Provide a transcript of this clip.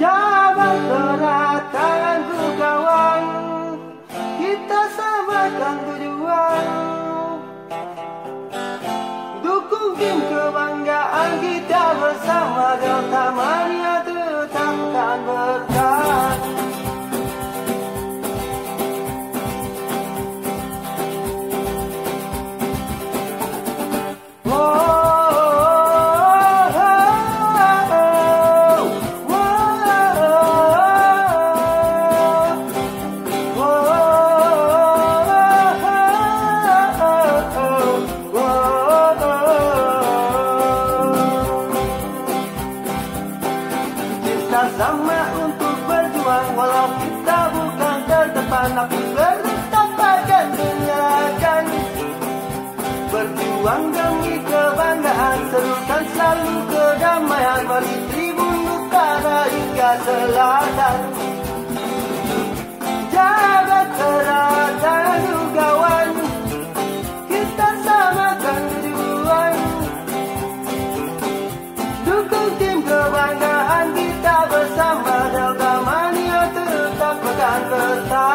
Jabat berat tanganku kawan. Kita samakan tujuan. Dukung tim kebanggaan kita bersama Delta Kita sama untuk berjuang Walau kita bukan terdepan Tapi bertetap akan menyalakan Berjuang demi kebanggaan Serukan selalu kedamaian Mari tribun utara hingga selatan verdad.